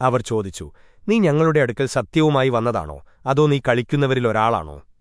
അവർ ചോദിച്ചു നീ ഞങ്ങളുടെ അടുക്കൽ സത്യവുമായി വന്നതാണോ? അതോ നീ കളിക്കുന്നവരിലൊരാളാണോ